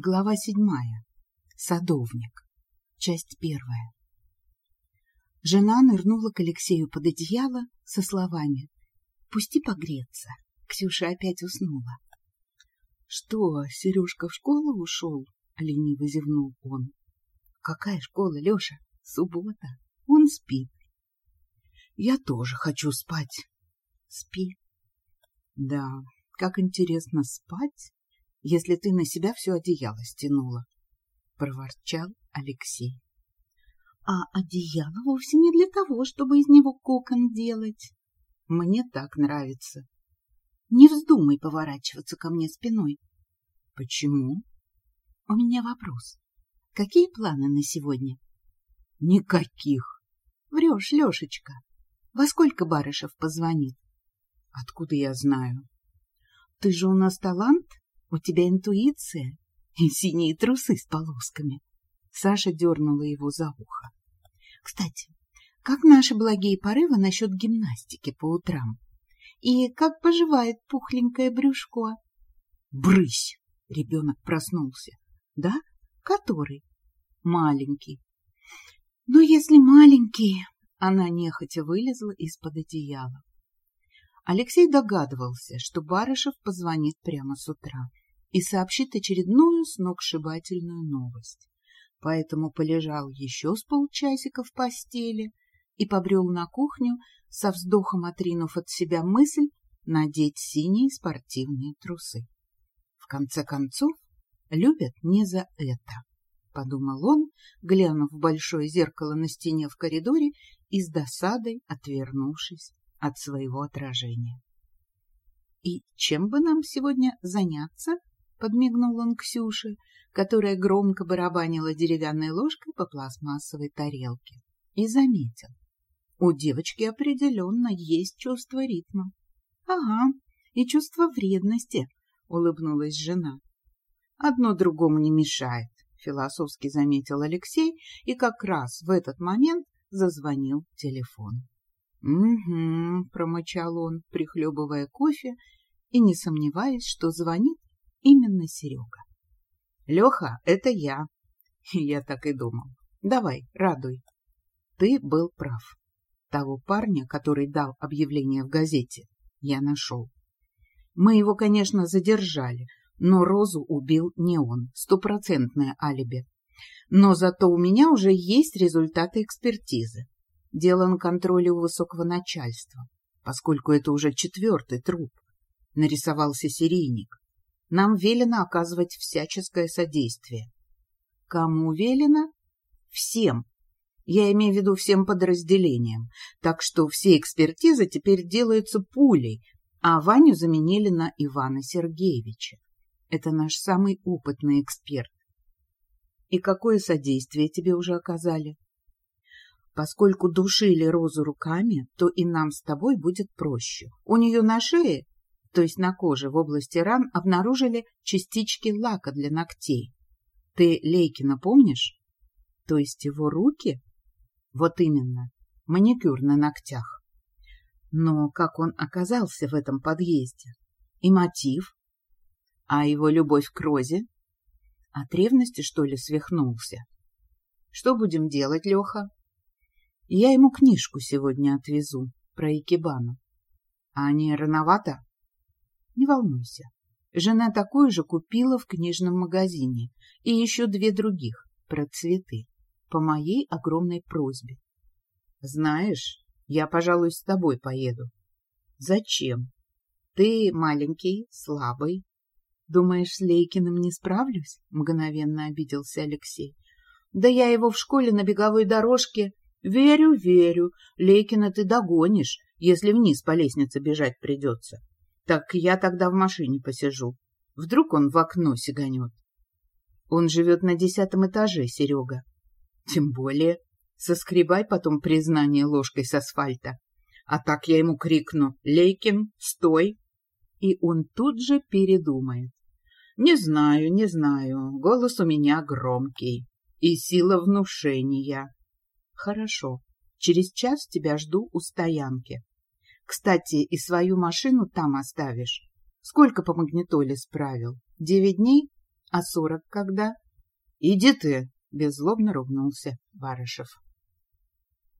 Глава седьмая. Садовник. Часть первая. Жена нырнула к Алексею под одеяло со словами «Пусти погреться». Ксюша опять уснула. «Что, Сережка в школу ушел?» — лениво зевнул он. «Какая школа, Леша? Суббота. Он спит». «Я тоже хочу спать». «Спи». «Да, как интересно спать, если ты на себя все одеяло стянула, — проворчал Алексей. — А одеяло вовсе не для того, чтобы из него кокон делать. Мне так нравится. Не вздумай поворачиваться ко мне спиной. — Почему? — У меня вопрос. Какие планы на сегодня? — Никаких. — Врешь, Лешечка. Во сколько Барышев позвонит? — Откуда я знаю? — Ты же у нас талант у тебя интуиция и синие трусы с полосками. Саша дернула его за ухо. Кстати, как наши благие порывы насчет гимнастики по утрам? И как поживает пухленькое брюшко? Брысь! Ребенок проснулся. Да? Который? Маленький. Ну, если маленький... Она нехотя вылезла из-под одеяла. Алексей догадывался, что Барышев позвонит прямо с утра и сообщит очередную сногсшибательную новость. Поэтому полежал еще с полчасика в постели и побрел на кухню, со вздохом отринув от себя мысль надеть синие спортивные трусы. В конце концов, любят не за это, — подумал он, глянув в большое зеркало на стене в коридоре и с досадой отвернувшись от своего отражения. — И чем бы нам сегодня заняться? — подмигнул он Ксюше, которая громко барабанила деревянной ложкой по пластмассовой тарелке, и заметил. У девочки определенно есть чувство ритма. — Ага, и чувство вредности, — улыбнулась жена. — Одно другому не мешает, — философски заметил Алексей, и как раз в этот момент зазвонил телефон. «Угу», — промычал он, прихлебывая кофе и не сомневаясь, что звонит именно Серега. «Леха, это я». Я так и думал. «Давай, радуй». Ты был прав. Того парня, который дал объявление в газете, я нашел. Мы его, конечно, задержали, но Розу убил не он, стопроцентное алиби. Но зато у меня уже есть результаты экспертизы дело на контроле у высокого начальства, поскольку это уже четвертый труп. Нарисовался серийник. Нам велено оказывать всяческое содействие. Кому велено? Всем. Я имею в виду всем подразделениям. Так что все экспертизы теперь делаются пулей, а Ваню заменили на Ивана Сергеевича. Это наш самый опытный эксперт. И какое содействие тебе уже оказали? Поскольку душили Розу руками, то и нам с тобой будет проще. У нее на шее, то есть на коже в области ран, обнаружили частички лака для ногтей. Ты Лейкина помнишь? То есть его руки? Вот именно, маникюр на ногтях. Но как он оказался в этом подъезде? И мотив? А его любовь к Розе? От ревности, что ли, свихнулся? Что будем делать, Леха? Я ему книжку сегодня отвезу про Икебану. А не рановато? Не волнуйся. Жена такую же купила в книжном магазине и еще две других про цветы по моей огромной просьбе. Знаешь, я, пожалуй, с тобой поеду. Зачем? Ты маленький, слабый. Думаешь, с Лейкиным не справлюсь? Мгновенно обиделся Алексей. Да я его в школе на беговой дорожке Верю, верю. Лейкина ты догонишь, если вниз по лестнице бежать придется. Так я тогда в машине посижу. Вдруг он в окно сиганет. Он живет на десятом этаже, Серега. Тем более, соскребай потом признание ложкой с асфальта. А так я ему крикну «Лейкин, стой!» И он тут же передумает. Не знаю, не знаю, голос у меня громкий. И сила внушения. Хорошо. Через час тебя жду у стоянки. Кстати, и свою машину там оставишь. Сколько по магнитоле справил? Девять дней? А сорок когда? Иди ты, беззлобно ругнулся Барышев.